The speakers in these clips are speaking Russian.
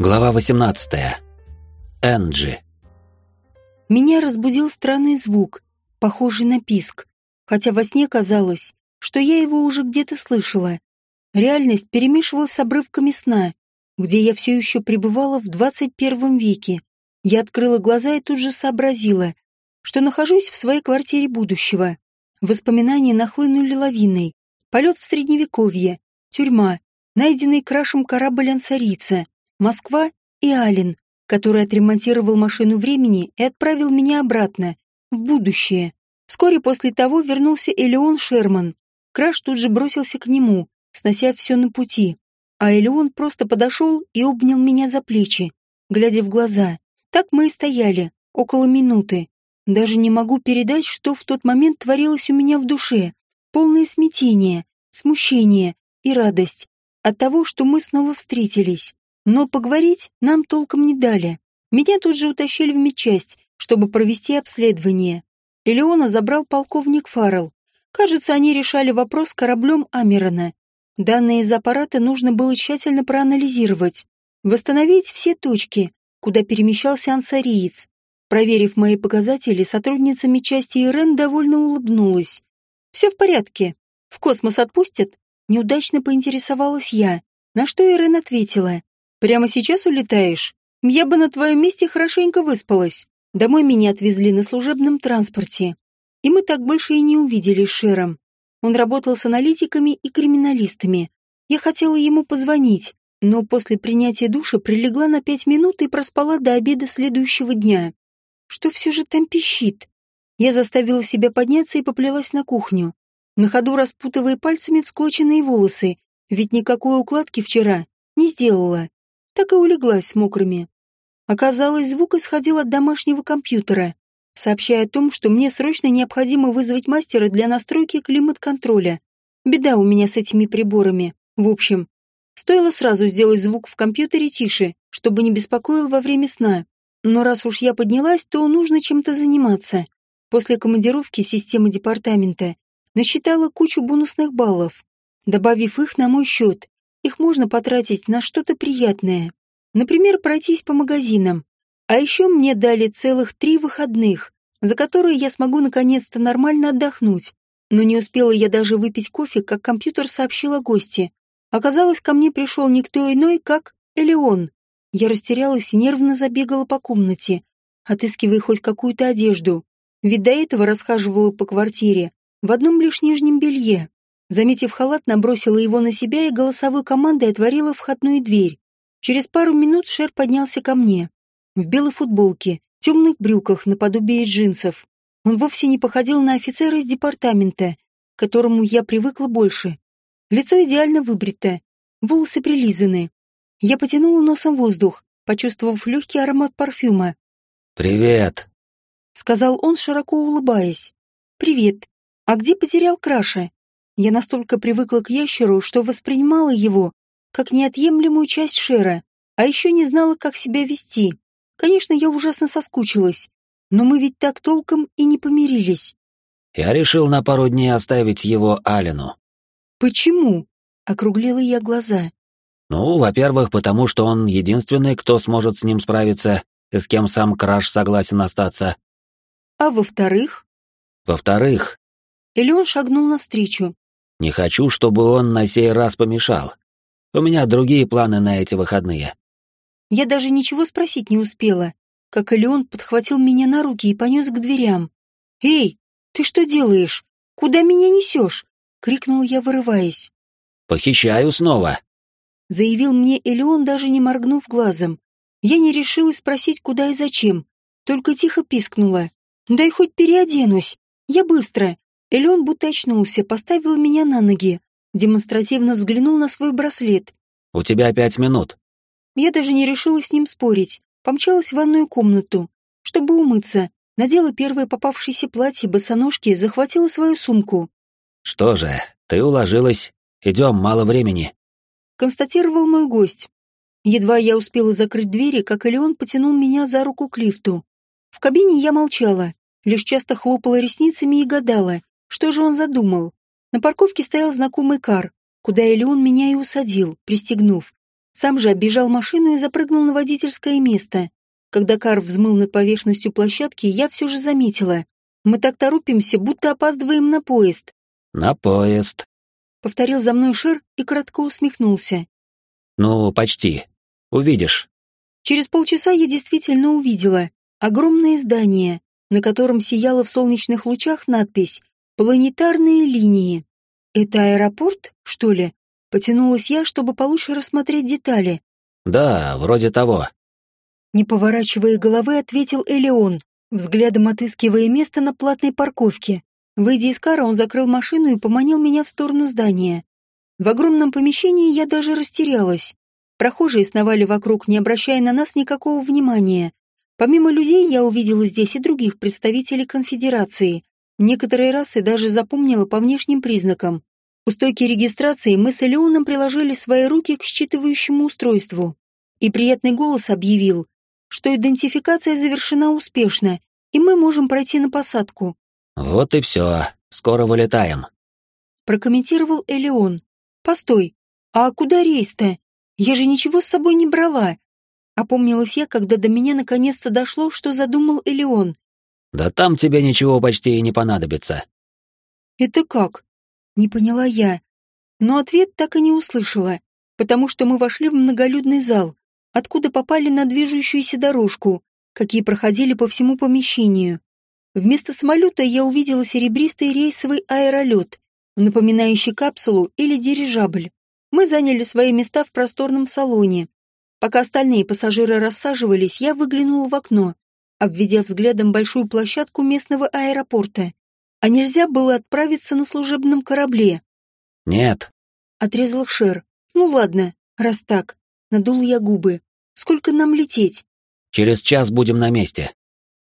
Глава 18. Энджи. Меня разбудил странный звук, похожий на писк, хотя во сне казалось, что я его уже где-то слышала. Реальность перемешивалась с обрывками сна, где я все еще пребывала в 21 веке. Я открыла глаза и тут же сообразила, что нахожусь в своей квартире будущего. Воспоминания нахлынули лавиной. Полет в Средневековье, тюрьма, найденный крашем корабль Ансарица, Москва и Ален, который отремонтировал машину времени и отправил меня обратно, в будущее. Вскоре после того вернулся Элеон Шерман. Краш тут же бросился к нему, снося все на пути. А Элеон просто подошел и обнял меня за плечи, глядя в глаза. Так мы и стояли, около минуты. Даже не могу передать, что в тот момент творилось у меня в душе. Полное смятение, смущение и радость от того, что мы снова встретились. Но поговорить нам толком не дали. Меня тут же утащили в медчасть, чтобы провести обследование. Элеона забрал полковник Фаррелл. Кажется, они решали вопрос с кораблем Амерона. Данные из аппарата нужно было тщательно проанализировать, восстановить все точки, куда перемещался ансариец. Проверив мои показатели, сотрудница медчасти Ирен довольно улыбнулась. «Все в порядке. В космос отпустят?» Неудачно поинтересовалась я, на что Ирен ответила. «Прямо сейчас улетаешь? Я бы на твоем месте хорошенько выспалась». Домой меня отвезли на служебном транспорте. И мы так больше и не увидели с Шером. Он работал с аналитиками и криминалистами. Я хотела ему позвонить, но после принятия душа прилегла на пять минут и проспала до обеда следующего дня. Что все же там пищит? Я заставила себя подняться и поплелась на кухню, на ходу распутывая пальцами всклоченные волосы, ведь никакой укладки вчера не сделала. Так и улеглась мокрыми. Оказалось, звук исходил от домашнего компьютера, сообщая о том, что мне срочно необходимо вызвать мастера для настройки климат-контроля. Беда у меня с этими приборами. В общем, стоило сразу сделать звук в компьютере тише, чтобы не беспокоил во время сна. Но раз уж я поднялась, то нужно чем-то заниматься. После командировки системы департамента насчитала кучу бонусных баллов. Добавив их на мой счет, их можно потратить на что-то приятное. Например, пройтись по магазинам. А еще мне дали целых три выходных, за которые я смогу наконец-то нормально отдохнуть. Но не успела я даже выпить кофе, как компьютер сообщил о гости. Оказалось, ко мне пришел никто иной, как Элеон. Я растерялась и нервно забегала по комнате, отыскивая хоть какую-то одежду. Ведь до этого расхаживала по квартире в одном лишь нижнем белье. Заметив халат, набросила его на себя и голосовой командой отворила входную дверь. Через пару минут Шер поднялся ко мне. В белой футболке, темных брюках наподобие джинсов. Он вовсе не походил на офицера из департамента, к которому я привыкла больше. Лицо идеально выбрито, волосы прилизаны. Я потянула носом воздух, почувствовав легкий аромат парфюма. «Привет», — сказал он, широко улыбаясь. «Привет. А где потерял Краша?» Я настолько привыкла к ящеру, что воспринимала его как неотъемлемую часть Шера, а еще не знала, как себя вести. Конечно, я ужасно соскучилась, но мы ведь так толком и не помирились. Я решил на пару дней оставить его Алину. Почему? Округлила я глаза. Ну, во-первых, потому что он единственный, кто сможет с ним справиться и с кем сам Краш согласен остаться. А во-вторых? Во-вторых... Или он шагнул навстречу. Не хочу, чтобы он на сей раз помешал. У меня другие планы на эти выходные. Я даже ничего спросить не успела, как Элеон подхватил меня на руки и понес к дверям. «Эй, ты что делаешь? Куда меня несешь?» — крикнул я, вырываясь. «Похищаю снова», — заявил мне Элеон, даже не моргнув глазом. Я не решилась спросить, куда и зачем, только тихо пискнула. «Дай хоть переоденусь. Я быстро». Элеон будто очнулся, поставил меня на ноги, демонстративно взглянул на свой браслет. «У тебя пять минут». Я даже не решила с ним спорить. Помчалась в ванную комнату, чтобы умыться. Надела первое попавшееся платье, босоножки, захватила свою сумку. «Что же, ты уложилась. Идем, мало времени», — констатировал мой гость. Едва я успела закрыть двери, как Элеон потянул меня за руку к лифту. В кабине я молчала, лишь часто хлопала ресницами и гадала, что же он задумал. На парковке стоял знакомый кар, куда Элеон меня и усадил, пристегнув. Сам же оббежал машину и запрыгнул на водительское место. Когда кар взмыл над поверхностью площадки, я все же заметила. Мы так торопимся, будто опаздываем на поезд. «На поезд», — повторил за мной Шер и коротко усмехнулся. «Ну, почти. Увидишь». Через полчаса я действительно увидела огромное здание, на котором сияла в солнечных лучах надпись «Планетарные линии». «Это аэропорт, что ли?» Потянулась я, чтобы получше рассмотреть детали. «Да, вроде того». Не поворачивая головы, ответил Элеон, взглядом отыскивая место на платной парковке. Выйдя из кара, он закрыл машину и поманил меня в сторону здания. В огромном помещении я даже растерялась. Прохожие сновали вокруг, не обращая на нас никакого внимания. Помимо людей, я увидела здесь и других представителей конфедерации. Некоторые расы даже запомнила по внешним признакам. У стойки регистрации мы с Элеоном приложили свои руки к считывающему устройству. И приятный голос объявил, что идентификация завершена успешно, и мы можем пройти на посадку. «Вот и все. Скоро вылетаем», — прокомментировал Элеон. «Постой, а куда рейс-то? Я же ничего с собой не брала». Опомнилась я, когда до меня наконец-то дошло, что задумал Элеон. «Да там тебе ничего почти и не понадобится». «Это как?» Не поняла я. Но ответ так и не услышала, потому что мы вошли в многолюдный зал, откуда попали на движущуюся дорожку, какие проходили по всему помещению. Вместо самолета я увидела серебристый рейсовый аэролет, напоминающий капсулу или дирижабль. Мы заняли свои места в просторном салоне. Пока остальные пассажиры рассаживались, я выглянула в окно, обведя взглядом большую площадку местного аэропорта. А нельзя было отправиться на служебном корабле? Нет. Отрезал Шер. Ну ладно, раз так. Надул я губы. Сколько нам лететь? Через час будем на месте.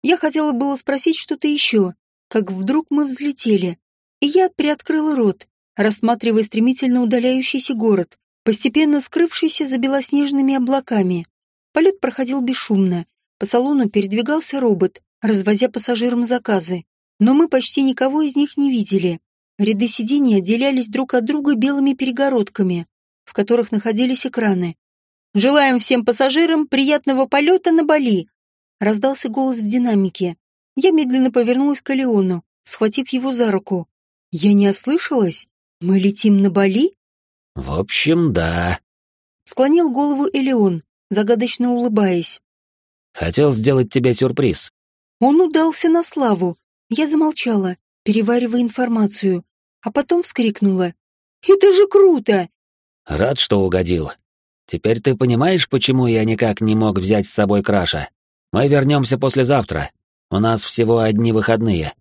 Я хотела было спросить что-то еще, как вдруг мы взлетели. И я приоткрыла рот, рассматривая стремительно удаляющийся город, постепенно скрывшийся за белоснежными облаками. Полет проходил бесшумно. По салону передвигался робот, развозя пассажирам заказы но мы почти никого из них не видели. Ряды сидений отделялись друг от друга белыми перегородками, в которых находились экраны. «Желаем всем пассажирам приятного полета на Бали!» Раздался голос в динамике. Я медленно повернулась к Леону, схватив его за руку. «Я не ослышалась? Мы летим на Бали?» «В общем, да», — склонил голову Элеон, загадочно улыбаясь. «Хотел сделать тебе сюрприз». Он удался на славу, я замолчала, переваривая информацию, а потом вскрикнула. «Это же круто!» «Рад, что угодил. Теперь ты понимаешь, почему я никак не мог взять с собой Краша? Мы вернемся послезавтра. У нас всего одни выходные».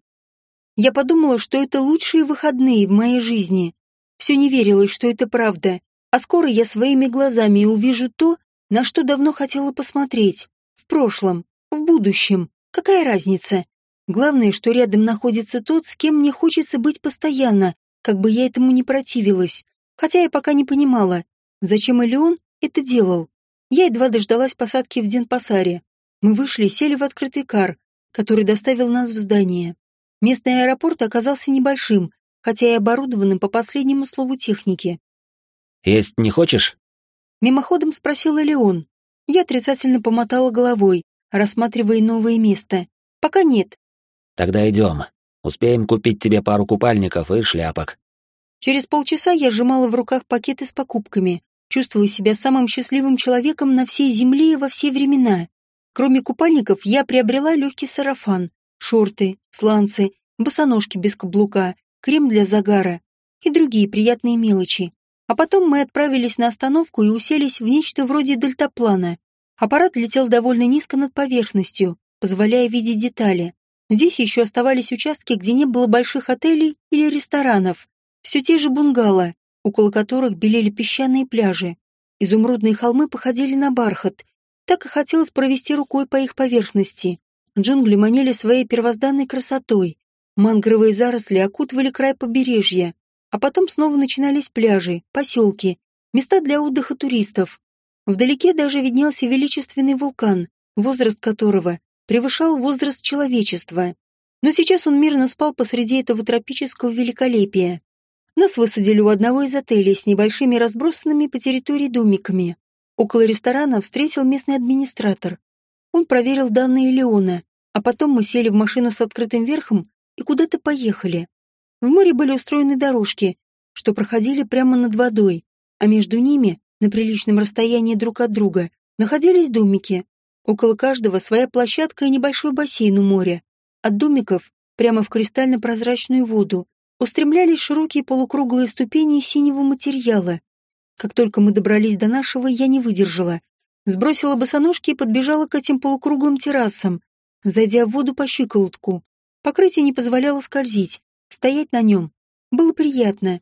Я подумала, что это лучшие выходные в моей жизни. Все не верилось, что это правда. А скоро я своими глазами увижу то, на что давно хотела посмотреть. В прошлом, в будущем. Какая разница? Главное, что рядом находится тот, с кем мне хочется быть постоянно, как бы я этому не противилась. Хотя я пока не понимала, зачем или он это делал. Я едва дождалась посадки в Денпасаре. Мы вышли и сели в открытый кар, который доставил нас в здание. Местный аэропорт оказался небольшим, хотя и оборудованным по последнему слову техники. «Есть не хочешь?» Мимоходом спросил Леон. Я отрицательно помотала головой, рассматривая новое место. «Пока нет. Тогда идем. Успеем купить тебе пару купальников и шляпок. Через полчаса я сжимала в руках пакеты с покупками, чувствуя себя самым счастливым человеком на всей земле и во все времена. Кроме купальников, я приобрела легкий сарафан, шорты, сланцы, босоножки без каблука, крем для загара и другие приятные мелочи. А потом мы отправились на остановку и уселись в нечто вроде дельтаплана. Аппарат летел довольно низко над поверхностью, позволяя видеть детали. Здесь еще оставались участки, где не было больших отелей или ресторанов. Все те же бунгало, около которых белели песчаные пляжи. Изумрудные холмы походили на бархат. Так и хотелось провести рукой по их поверхности. Джунгли манили своей первозданной красотой. Мангровые заросли окутывали край побережья. А потом снова начинались пляжи, поселки, места для отдыха туристов. Вдалеке даже виднелся величественный вулкан, возраст которого превышал возраст человечества. Но сейчас он мирно спал посреди этого тропического великолепия. Нас высадили у одного из отелей с небольшими разбросанными по территории домиками. Около ресторана встретил местный администратор. Он проверил данные Леона, а потом мы сели в машину с открытым верхом и куда-то поехали. В море были устроены дорожки, что проходили прямо над водой, а между ними, на приличном расстоянии друг от друга, находились домики. Около каждого своя площадка и небольшой бассейн у моря. От домиков, прямо в кристально-прозрачную воду, устремлялись широкие полукруглые ступени синего материала. Как только мы добрались до нашего, я не выдержала. Сбросила босоножки и подбежала к этим полукруглым террасам, зайдя в воду по щиколотку. Покрытие не позволяло скользить. Стоять на нем было приятно.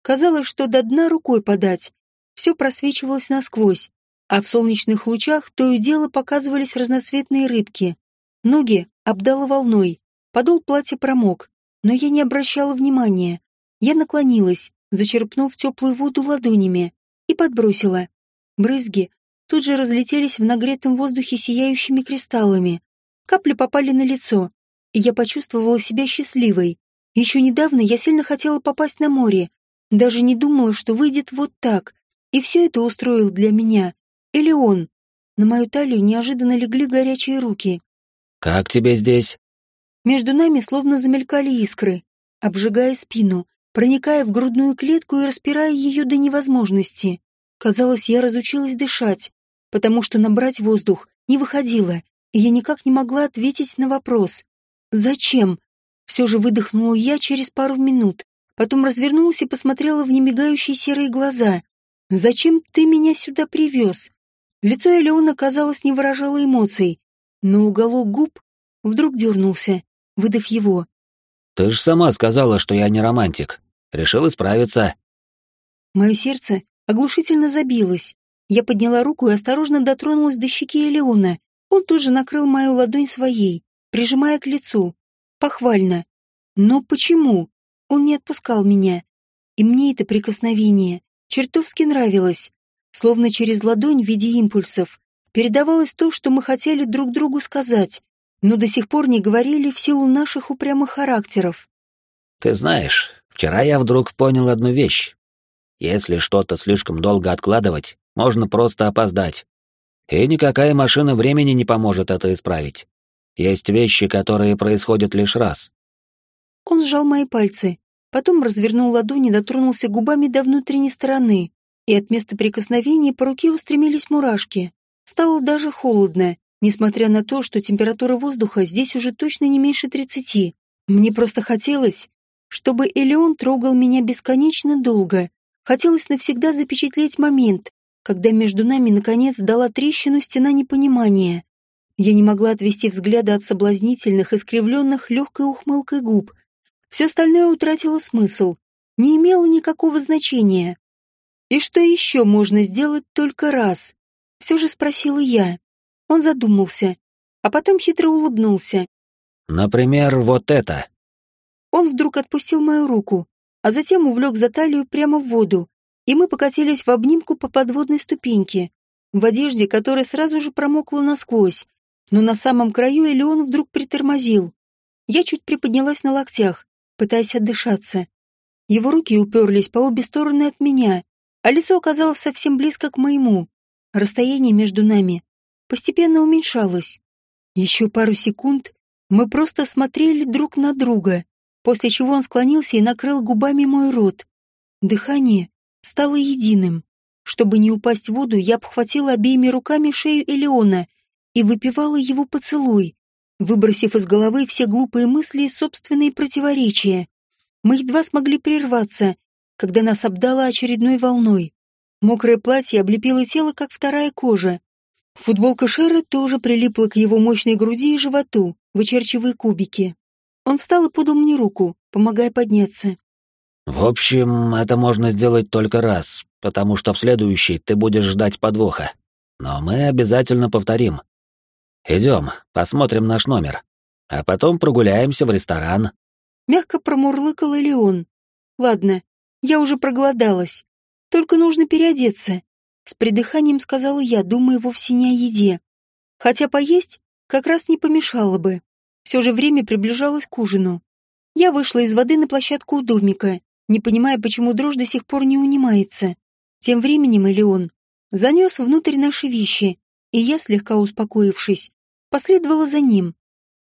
Казалось, что до дна рукой подать. Все просвечивалось насквозь, а в солнечных лучах то и дело показывались разноцветные рыбки. Ноги обдало волной, подол платья промок, но я не обращала внимания. Я наклонилась, зачерпнув теплую воду ладонями, и подбросила. Брызги тут же разлетелись в нагретом воздухе сияющими кристаллами. Капли попали на лицо, и я почувствовала себя счастливой. Еще недавно я сильно хотела попасть на море, даже не думала, что выйдет вот так, и все это устроил для меня. Или он. На мою талию неожиданно легли горячие руки. «Как тебе здесь?» Между нами словно замелькали искры, обжигая спину, проникая в грудную клетку и распирая ее до невозможности. Казалось, я разучилась дышать, потому что набрать воздух не выходило, и я никак не могла ответить на вопрос. «Зачем?» Все же выдохнула я через пару минут, потом развернулась и посмотрела в немигающие серые глаза. «Зачем ты меня сюда привез?» Лицо Элеона, казалось, не выражало эмоций, но уголок губ вдруг дернулся, выдав его. «Ты же сама сказала, что я не романтик. Решил исправиться». Мое сердце оглушительно забилось. Я подняла руку и осторожно дотронулась до щеки Элеона. Он тут же накрыл мою ладонь своей, прижимая к лицу. Похвально. Но почему? Он не отпускал меня. И мне это прикосновение чертовски нравилось словно через ладонь в виде импульсов, передавалось то, что мы хотели друг другу сказать, но до сих пор не говорили в силу наших упрямых характеров. «Ты знаешь, вчера я вдруг понял одну вещь. Если что-то слишком долго откладывать, можно просто опоздать. И никакая машина времени не поможет это исправить. Есть вещи, которые происходят лишь раз». Он сжал мои пальцы, потом развернул ладони дотронулся губами до внутренней стороны и от места прикосновения по руке устремились мурашки. Стало даже холодно, несмотря на то, что температура воздуха здесь уже точно не меньше тридцати. Мне просто хотелось, чтобы Элеон трогал меня бесконечно долго. Хотелось навсегда запечатлеть момент, когда между нами наконец дала трещину стена непонимания. Я не могла отвести взгляда от соблазнительных, искривленных легкой ухмылкой губ. Все остальное утратило смысл, не имело никакого значения. И что еще можно сделать только раз? Все же спросила я. Он задумался, а потом хитро улыбнулся. Например, вот это. Он вдруг отпустил мою руку, а затем увлек за талию прямо в воду, и мы покатились в обнимку по подводной ступеньке, в одежде, которая сразу же промокла насквозь. Но на самом краю Элеон вдруг притормозил. Я чуть приподнялась на локтях, пытаясь отдышаться. Его руки уперлись по обе стороны от меня, а лицо оказалось совсем близко к моему. Расстояние между нами постепенно уменьшалось. Еще пару секунд мы просто смотрели друг на друга, после чего он склонился и накрыл губами мой рот. Дыхание стало единым. Чтобы не упасть в воду, я обхватила обеими руками шею Элеона и выпивала его поцелуй, выбросив из головы все глупые мысли и собственные противоречия. Мы едва смогли прерваться, когда нас обдало очередной волной. Мокрое платье облепило тело, как вторая кожа. Футболка Шера тоже прилипла к его мощной груди и животу, вычерчивая кубики. Он встал и подал мне руку, помогая подняться. «В общем, это можно сделать только раз, потому что в следующий ты будешь ждать подвоха. Но мы обязательно повторим. Идем, посмотрим наш номер, а потом прогуляемся в ресторан». Мягко промурлыкал Элеон. «Ладно, я уже проголодалась. Только нужно переодеться. С придыханием сказала я, думая вовсе не о еде. Хотя поесть как раз не помешало бы. Все же время приближалось к ужину. Я вышла из воды на площадку у домика, не понимая, почему дрожь до сих пор не унимается. Тем временем Элеон занес внутрь наши вещи, и я, слегка успокоившись, последовала за ним.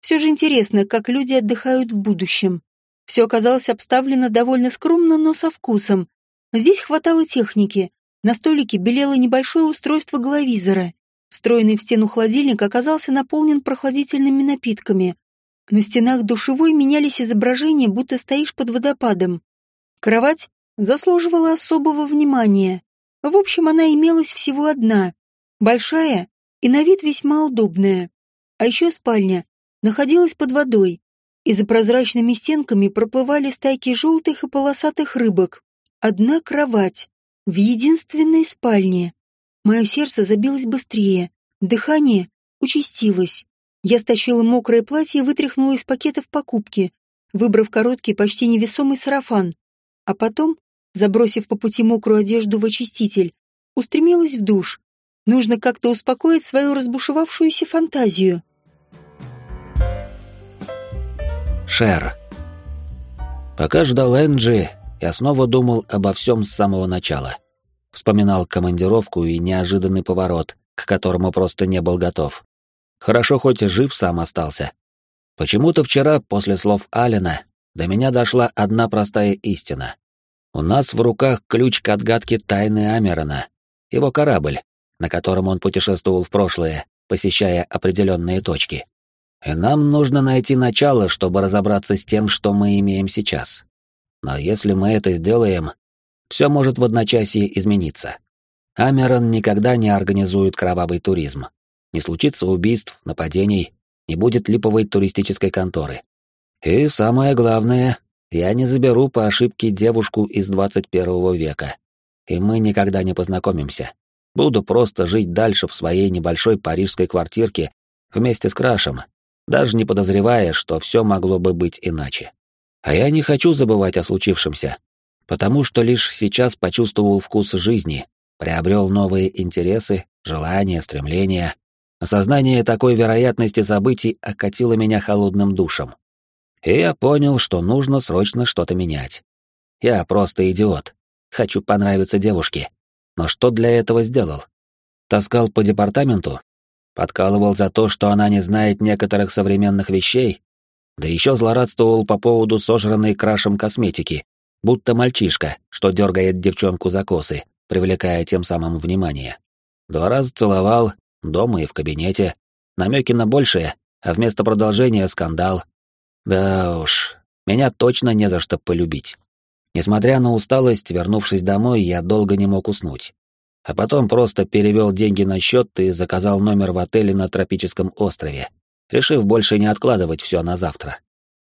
Все же интересно, как люди отдыхают в будущем. Все оказалось обставлено довольно скромно, но со вкусом. Здесь хватало техники. На столике белело небольшое устройство головизора. Встроенный в стену холодильник оказался наполнен прохладительными напитками. На стенах душевой менялись изображения, будто стоишь под водопадом. Кровать заслуживала особого внимания. В общем, она имелась всего одна. Большая и на вид весьма удобная. А еще спальня находилась под водой, и за прозрачными стенками проплывали стайки желтых и полосатых рыбок. Одна кровать в единственной спальне. Мое сердце забилось быстрее, дыхание участилось. Я стащила мокрое платье и вытряхнула из пакетов покупки, выбрав короткий, почти невесомый сарафан. А потом, забросив по пути мокрую одежду в очиститель, устремилась в душ. Нужно как-то успокоить свою разбушевавшуюся фантазию. Шер. Пока ждал Энджи, я снова думал обо всем с самого начала. Вспоминал командировку и неожиданный поворот, к которому просто не был готов. Хорошо хоть жив сам остался. Почему-то вчера, после слов Алина, до меня дошла одна простая истина. У нас в руках ключ к отгадке тайны Амерона, его корабль, на котором он путешествовал в прошлое, посещая определенные точки. И нам нужно найти начало, чтобы разобраться с тем, что мы имеем сейчас. Но если мы это сделаем, все может в одночасье измениться. Амерон никогда не организует кровавый туризм. Не случится убийств, нападений, не будет липовой туристической конторы. И самое главное, я не заберу по ошибке девушку из 21 века. И мы никогда не познакомимся. Буду просто жить дальше в своей небольшой парижской квартирке вместе с Крашем, даже не подозревая, что все могло бы быть иначе. А я не хочу забывать о случившемся, потому что лишь сейчас почувствовал вкус жизни, приобрел новые интересы, желания, стремления. Осознание такой вероятности событий окатило меня холодным душем. И я понял, что нужно срочно что-то менять. Я просто идиот. Хочу понравиться девушке. Но что для этого сделал? Таскал по департаменту, Подкалывал за то, что она не знает некоторых современных вещей, да еще злорадствовал по поводу сожранной крашем косметики, будто мальчишка, что дергает девчонку за косы, привлекая тем самым внимание. Два раза целовал, дома и в кабинете, намеки на большее, а вместо продолжения скандал. Да уж, меня точно не за что полюбить. Несмотря на усталость, вернувшись домой, я долго не мог уснуть а потом просто перевел деньги на счет и заказал номер в отеле на тропическом острове, решив больше не откладывать все на завтра.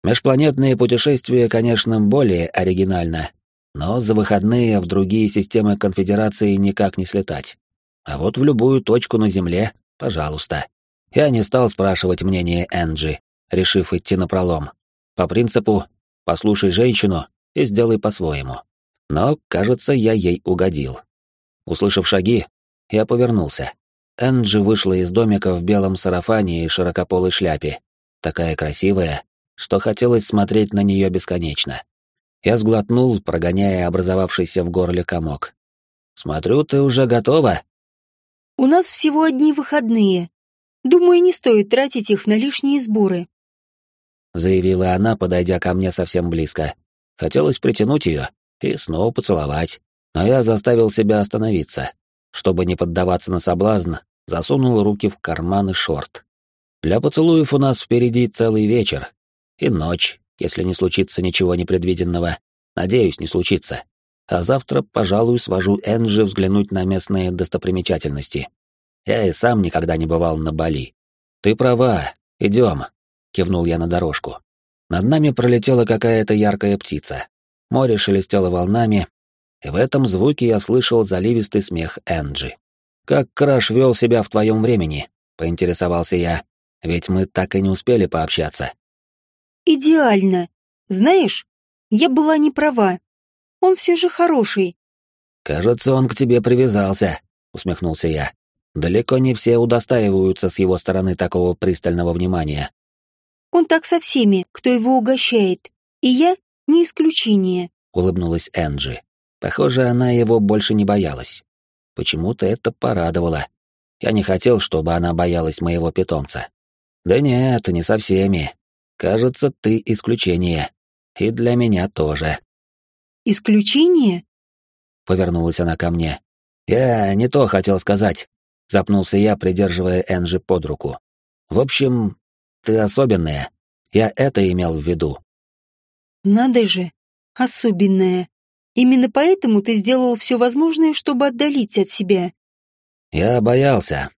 Межпланетные путешествия, конечно, более оригинально, но за выходные в другие системы конфедерации никак не слетать. А вот в любую точку на Земле, пожалуйста. Я не стал спрашивать мнение Энджи, решив идти на пролом. По принципу «послушай женщину и сделай по-своему». Но, кажется, я ей угодил. Услышав шаги, я повернулся. Энджи вышла из домика в белом сарафане и широкополой шляпе, такая красивая, что хотелось смотреть на нее бесконечно. Я сглотнул, прогоняя образовавшийся в горле комок. «Смотрю, ты уже готова?» «У нас всего одни выходные. Думаю, не стоит тратить их на лишние сборы», — заявила она, подойдя ко мне совсем близко. Хотелось притянуть ее и снова поцеловать. Но я заставил себя остановиться. Чтобы не поддаваться на соблазн, засунул руки в карманы шорт. Для поцелуев у нас впереди целый вечер. И ночь, если не случится ничего непредвиденного. Надеюсь, не случится. А завтра, пожалуй, свожу Энджи взглянуть на местные достопримечательности. Я и сам никогда не бывал на Бали. Ты права, идем, кивнул я на дорожку. Над нами пролетела какая-то яркая птица. Море шелестело волнами, и в этом звуке я слышал заливистый смех Энджи. «Как Краш вел себя в твоем времени?» — поинтересовался я. «Ведь мы так и не успели пообщаться». «Идеально. Знаешь, я была не права. Он все же хороший». «Кажется, он к тебе привязался», — усмехнулся я. «Далеко не все удостаиваются с его стороны такого пристального внимания». «Он так со всеми, кто его угощает, и я не исключение», — улыбнулась Энджи. Похоже, она его больше не боялась. Почему-то это порадовало. Я не хотел, чтобы она боялась моего питомца. Да нет, не со всеми. Кажется, ты исключение. И для меня тоже. Исключение? Повернулась она ко мне. Я не то хотел сказать. Запнулся я, придерживая Энджи под руку. В общем, ты особенная. Я это имел в виду. Надо же, особенная. Именно поэтому ты сделал все возможное, чтобы отдалить от себя. Я боялся.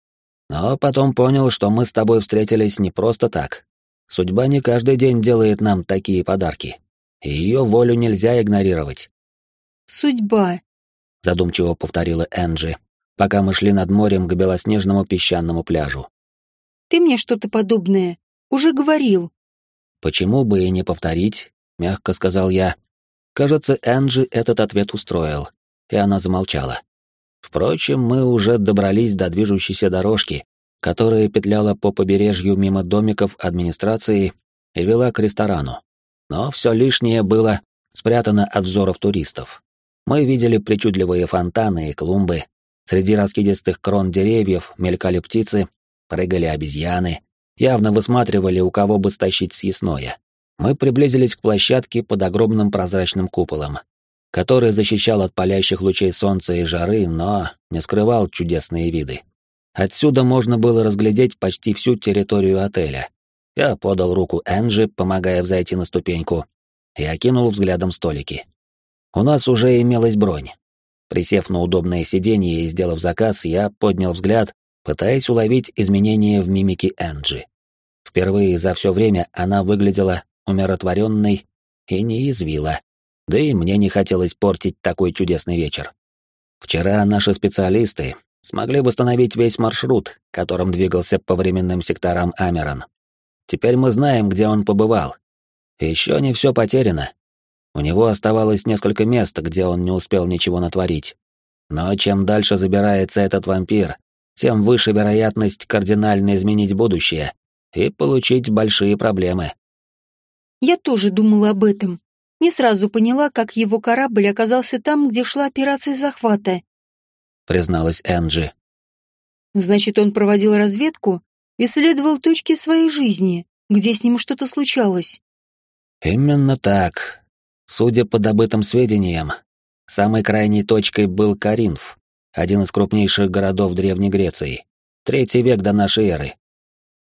Но потом понял, что мы с тобой встретились не просто так. Судьба не каждый день делает нам такие подарки. И ее волю нельзя игнорировать. Судьба, задумчиво повторила Энджи, пока мы шли над морем к белоснежному песчаному пляжу. Ты мне что-то подобное уже говорил. Почему бы и не повторить, мягко сказал я. Кажется, Энджи этот ответ устроил, и она замолчала. Впрочем, мы уже добрались до движущейся дорожки, которая петляла по побережью мимо домиков администрации и вела к ресторану. Но все лишнее было спрятано от взоров туристов. Мы видели причудливые фонтаны и клумбы, среди раскидистых крон деревьев мелькали птицы, прыгали обезьяны, явно высматривали, у кого бы стащить съестное. Мы приблизились к площадке под огромным прозрачным куполом, который защищал от палящих лучей солнца и жары, но не скрывал чудесные виды. Отсюда можно было разглядеть почти всю территорию отеля. Я подал руку Энджи, помогая взойти на ступеньку, и окинул взглядом столики. У нас уже имелась бронь. Присев на удобное сиденье и сделав заказ, я поднял взгляд, пытаясь уловить изменения в мимике Энджи. Впервые за все время она выглядела умиротворенной и не извила. Да и мне не хотелось портить такой чудесный вечер. Вчера наши специалисты смогли восстановить весь маршрут, которым двигался по временным секторам Амерон. Теперь мы знаем, где он побывал. Еще не все потеряно. У него оставалось несколько мест, где он не успел ничего натворить. Но чем дальше забирается этот вампир, тем выше вероятность кардинально изменить будущее и получить большие проблемы. Я тоже думала об этом. Не сразу поняла, как его корабль оказался там, где шла операция захвата. Призналась Энджи. Значит, он проводил разведку, исследовал точки своей жизни, где с ним что-то случалось. Именно так. Судя по добытым сведениям, самой крайней точкой был Каринф, один из крупнейших городов Древней Греции, третий век до нашей эры.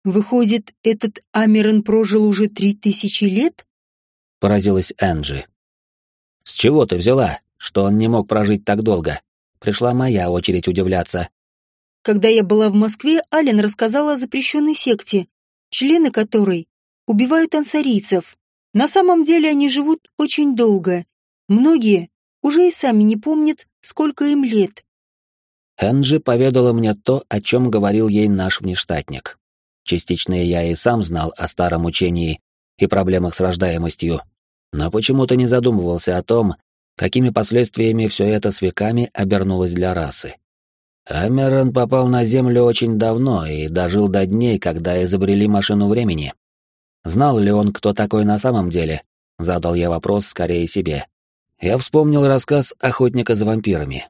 Выходит, этот Амерон прожил уже три тысячи лет? Поразилась Энджи. С чего ты взяла, что он не мог прожить так долго? Пришла моя очередь удивляться. Когда я была в Москве, Ален рассказала о запрещенной секте, члены которой убивают ансарийцев. На самом деле они живут очень долго. Многие уже и сами не помнят, сколько им лет. Энджи поведала мне то, о чем говорил ей наш внештатник. Частично я и сам знал о старом учении и проблемах с рождаемостью, но почему-то не задумывался о том, какими последствиями все это с веками обернулось для расы. Амерон попал на Землю очень давно и дожил до дней, когда изобрели машину времени. Знал ли он, кто такой на самом деле? Задал я вопрос скорее себе. Я вспомнил рассказ охотника за вампирами.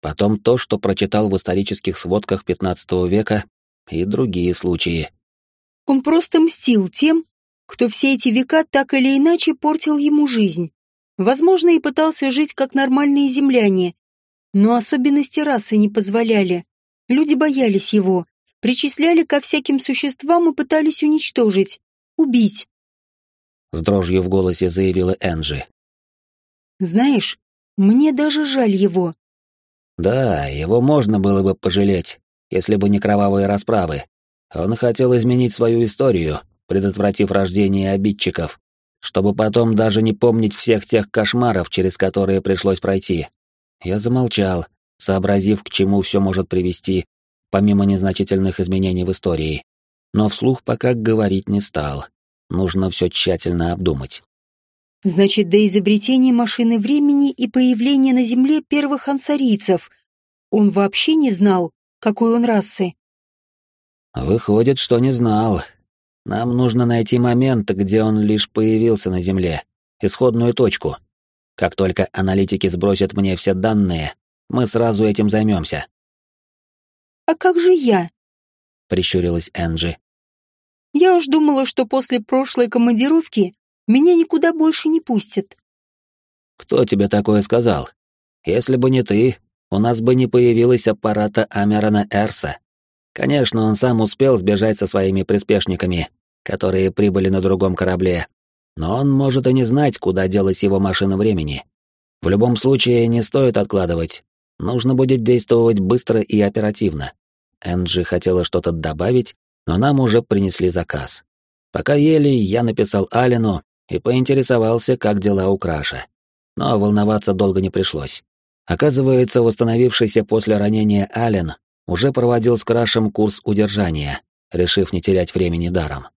Потом то, что прочитал в исторических сводках XV века и другие случаи. Он просто мстил тем, кто все эти века так или иначе портил ему жизнь. Возможно, и пытался жить как нормальные земляне. Но особенности расы не позволяли. Люди боялись его, причисляли ко всяким существам и пытались уничтожить, убить. С дрожью в голосе заявила Энджи. Знаешь, мне даже жаль его. Да, его можно было бы пожалеть, если бы не кровавые расправы, он хотел изменить свою историю, предотвратив рождение обидчиков, чтобы потом даже не помнить всех тех кошмаров, через которые пришлось пройти. Я замолчал, сообразив, к чему все может привести, помимо незначительных изменений в истории. Но вслух пока говорить не стал. Нужно все тщательно обдумать. Значит, до изобретения машины времени и появления на Земле первых ансарийцев он вообще не знал, какой он расы. Выходит, что не знал. Нам нужно найти момент, где он лишь появился на Земле, исходную точку. Как только аналитики сбросят мне все данные, мы сразу этим займемся. А как же я? Прищурилась Энджи. Я уж думала, что после прошлой командировки меня никуда больше не пустят. Кто тебе такое сказал? Если бы не ты, у нас бы не появилось аппарата Амерона Эрса. Конечно, он сам успел сбежать со своими приспешниками, которые прибыли на другом корабле, но он может и не знать, куда делась его машина времени. В любом случае, не стоит откладывать. Нужно будет действовать быстро и оперативно. Энджи хотела что-то добавить, но нам уже принесли заказ. Пока ели, я написал Алину и поинтересовался, как дела у Краша. Но волноваться долго не пришлось. Оказывается, восстановившийся после ранения Ален уже проводил с Крашем курс удержания, решив не терять времени даром.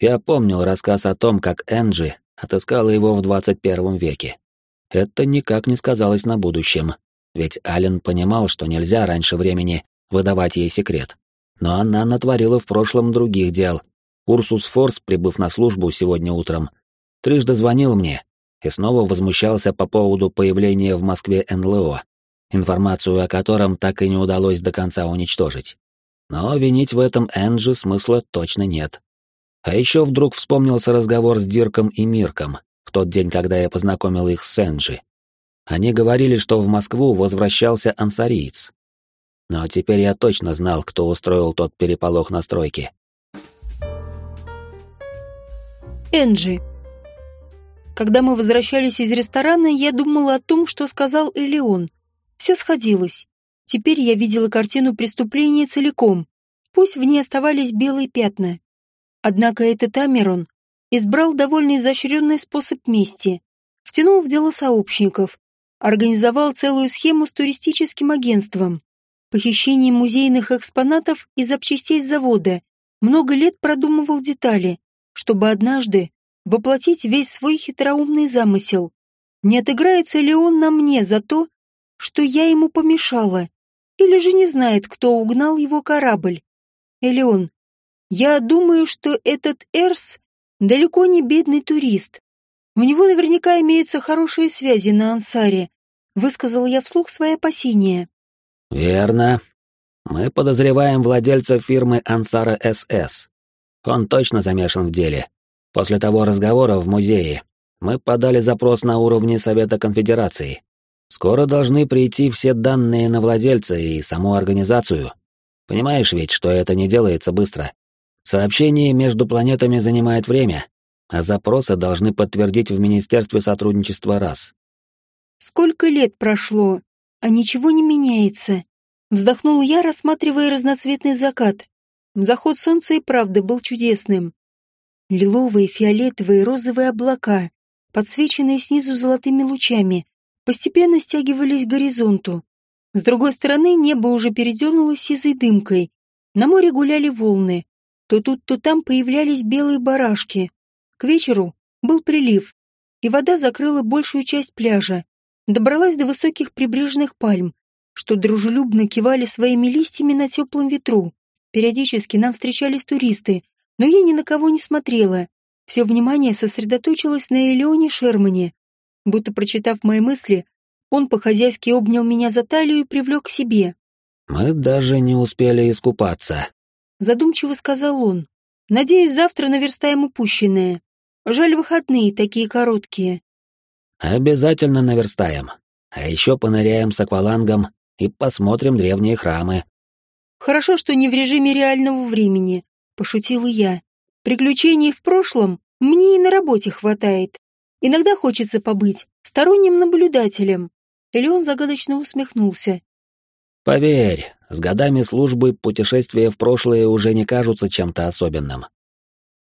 Я помнил рассказ о том, как Энджи отыскала его в 21 веке. Это никак не сказалось на будущем, ведь Ален понимал, что нельзя раньше времени выдавать ей секрет. Но она натворила в прошлом других дел. Урсус Форс, прибыв на службу сегодня утром, трижды звонил мне и снова возмущался по поводу появления в Москве НЛО, информацию о котором так и не удалось до конца уничтожить. Но винить в этом Энджи смысла точно нет. А еще вдруг вспомнился разговор с Дирком и Мирком в тот день, когда я познакомил их с Энджи. Они говорили, что в Москву возвращался ансариец. Но теперь я точно знал, кто устроил тот переполох на стройке. Энджи. Когда мы возвращались из ресторана, я думала о том, что сказал Элеон. Все сходилось. Теперь я видела картину преступления целиком. Пусть в ней оставались белые пятна. Однако этот Амерон избрал довольно изощренный способ мести, втянул в дело сообщников, организовал целую схему с туристическим агентством, похищением музейных экспонатов и запчастей завода, много лет продумывал детали, чтобы однажды воплотить весь свой хитроумный замысел. Не отыграется ли он на мне за то, что я ему помешала, или же не знает, кто угнал его корабль? Элеон, я думаю, что этот Эрс далеко не бедный турист. У него наверняка имеются хорошие связи на Ансаре, высказал я вслух свои опасения. Верно. Мы подозреваем владельца фирмы Ансара СС. Он точно замешан в деле. После того разговора в музее мы подали запрос на уровне Совета Конфедерации. Скоро должны прийти все данные на владельца и саму организацию. Понимаешь ведь, что это не делается быстро. Сообщение между планетами занимает время, а запросы должны подтвердить в Министерстве сотрудничества раз. Сколько лет прошло, а ничего не меняется. Вздохнул я, рассматривая разноцветный закат. Заход солнца и правда был чудесным. Лиловые, фиолетовые, розовые облака, подсвеченные снизу золотыми лучами, постепенно стягивались к горизонту. С другой стороны небо уже передернулось сизой дымкой. На море гуляли волны, то тут, то там появлялись белые барашки. К вечеру был прилив, и вода закрыла большую часть пляжа. Добралась до высоких прибрежных пальм, что дружелюбно кивали своими листьями на теплом ветру. Периодически нам встречались туристы, но я ни на кого не смотрела. Все внимание сосредоточилось на Элеоне Шермане. Будто прочитав мои мысли, он по-хозяйски обнял меня за талию и привлек к себе. «Мы даже не успели искупаться», задумчиво сказал он. Надеюсь, завтра наверстаем упущенное. Жаль, выходные такие короткие. Обязательно наверстаем. А еще поныряем с аквалангом и посмотрим древние храмы. Хорошо, что не в режиме реального времени, пошутила я. Приключений в прошлом мне и на работе хватает. Иногда хочется побыть сторонним наблюдателем. Или он загадочно усмехнулся. Поверь, с годами службы путешествия в прошлое уже не кажутся чем-то особенным.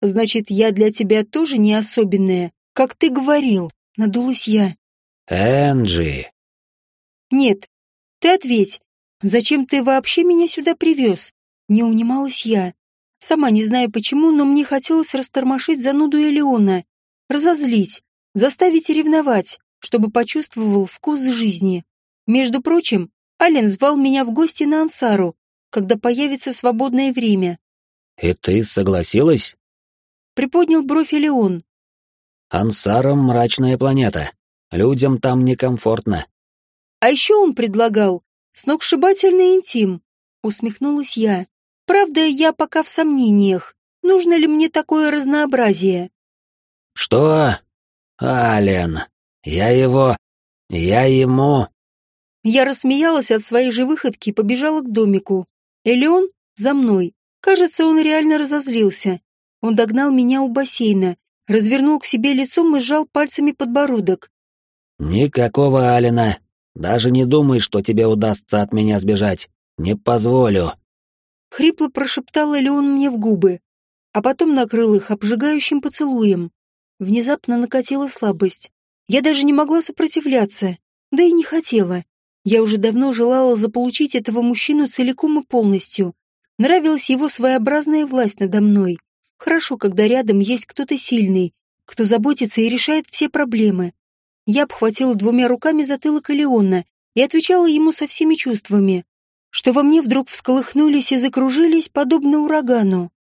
Значит, я для тебя тоже не особенная, как ты говорил, надулась я. Энджи. Нет, ты ответь. Зачем ты вообще меня сюда привез? Не унималась я. Сама не знаю почему, но мне хотелось растормошить зануду Элеона, разозлить, заставить ревновать, чтобы почувствовал вкус жизни. Между прочим, Ален звал меня в гости на Ансару, когда появится свободное время. И ты согласилась? Приподнял бровь Элеон. Ансаром мрачная планета. Людям там некомфортно. А еще он предлагал сногсшибательный интим. Усмехнулась я. Правда, я пока в сомнениях. Нужно ли мне такое разнообразие? Что? Ален, я его... я ему... Я рассмеялась от своей же выходки и побежала к домику. Элеон за мной. Кажется, он реально разозлился. Он догнал меня у бассейна, развернул к себе лицом и сжал пальцами подбородок. «Никакого Алина. Даже не думай, что тебе удастся от меня сбежать. Не позволю». Хрипло прошептал Элеон мне в губы, а потом накрыл их обжигающим поцелуем. Внезапно накатила слабость. Я даже не могла сопротивляться, да и не хотела. Я уже давно желала заполучить этого мужчину целиком и полностью. Нравилась его своеобразная власть надо мной. Хорошо, когда рядом есть кто-то сильный, кто заботится и решает все проблемы. Я обхватила двумя руками затылок Элеона и отвечала ему со всеми чувствами, что во мне вдруг всколыхнулись и закружились, подобно урагану.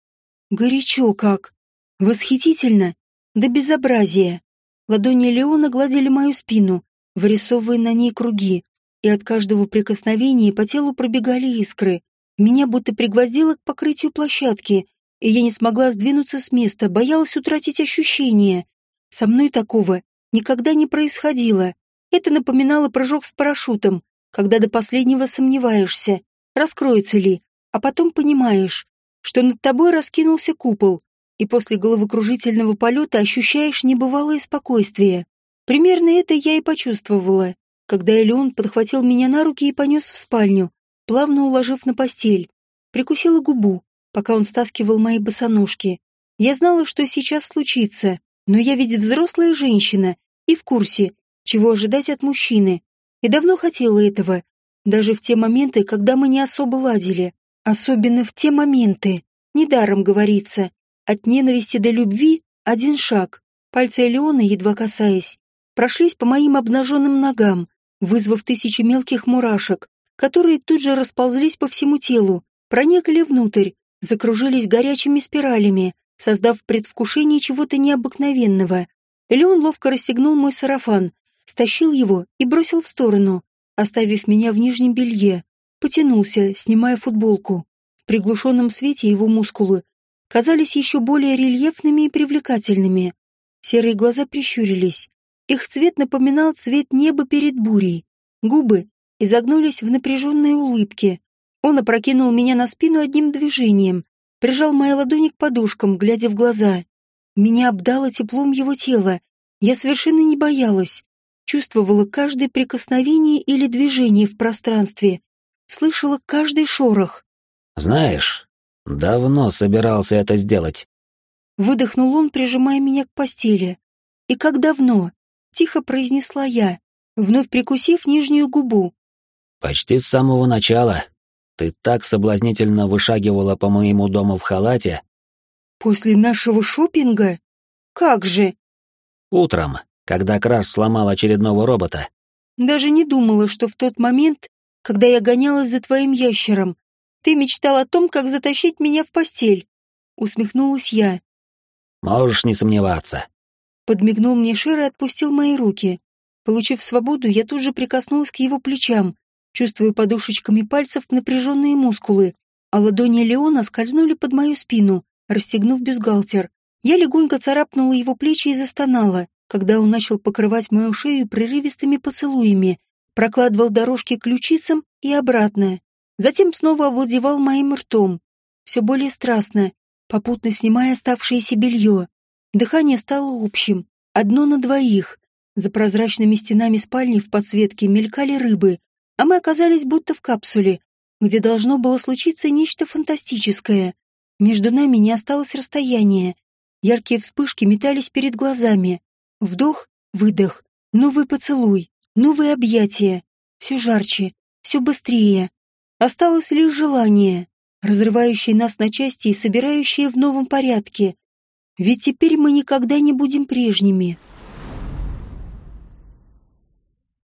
Горячо как! Восхитительно! До безобразия! Ладони Леона гладили мою спину, вырисовывая на ней круги, и от каждого прикосновения по телу пробегали искры. Меня будто пригвоздило к покрытию площадки, и я не смогла сдвинуться с места, боялась утратить ощущение. Со мной такого никогда не происходило. Это напоминало прыжок с парашютом, когда до последнего сомневаешься, раскроется ли, а потом понимаешь, что над тобой раскинулся купол, и после головокружительного полета ощущаешь небывалое спокойствие. Примерно это я и почувствовала, когда Элеон подхватил меня на руки и понес в спальню, плавно уложив на постель. Прикусила губу, пока он стаскивал мои босоножки. Я знала, что сейчас случится, но я ведь взрослая женщина и в курсе, чего ожидать от мужчины. И давно хотела этого, даже в те моменты, когда мы не особо ладили. Особенно в те моменты. Недаром говорится, от ненависти до любви один шаг. Пальцы Элеона, едва касаясь, прошлись по моим обнаженным ногам, вызвав тысячи мелких мурашек, которые тут же расползлись по всему телу, проникли внутрь, закружились горячими спиралями, создав предвкушение чего-то необыкновенного. Леон ловко расстегнул мой сарафан, стащил его и бросил в сторону, оставив меня в нижнем белье. Потянулся, снимая футболку. В приглушенном свете его мускулы казались еще более рельефными и привлекательными. Серые глаза прищурились. Их цвет напоминал цвет неба перед бурей. Губы изогнулись в напряженной улыбке. Он опрокинул меня на спину одним движением, прижал мои ладони к подушкам, глядя в глаза. Меня обдало теплом его тела. Я совершенно не боялась. Чувствовала каждое прикосновение или движение в пространстве. Слышала каждый шорох. «Знаешь, давно собирался это сделать». Выдохнул он, прижимая меня к постели. «И как давно?» — тихо произнесла я, вновь прикусив нижнюю губу. «Почти с самого начала. Ты так соблазнительно вышагивала по моему дому в халате». «После нашего шопинга? Как же?» «Утром, когда Краш сломал очередного робота». «Даже не думала, что в тот момент, когда я гонялась за твоим ящером, ты мечтал о том, как затащить меня в постель». Усмехнулась я. «Можешь не сомневаться». Подмигнул мне Шер и отпустил мои руки. Получив свободу, я тут же прикоснулась к его плечам, чувствуя подушечками пальцев напряженные мускулы, а ладони Леона скользнули под мою спину, расстегнув бюстгальтер. Я легонько царапнула его плечи и застонала, когда он начал покрывать мою шею прерывистыми поцелуями, прокладывал дорожки ключицам и обратно. Затем снова овладевал моим ртом, все более страстно, попутно снимая оставшееся белье. Дыхание стало общим, одно на двоих. За прозрачными стенами спальни в подсветке мелькали рыбы, а мы оказались будто в капсуле, где должно было случиться нечто фантастическое. Между нами не осталось расстояния. Яркие вспышки метались перед глазами. Вдох, выдох, новый поцелуй, новые объятия. Все жарче, все быстрее. Осталось лишь желание, разрывающее нас на части и собирающее в новом порядке. Ведь теперь мы никогда не будем прежними.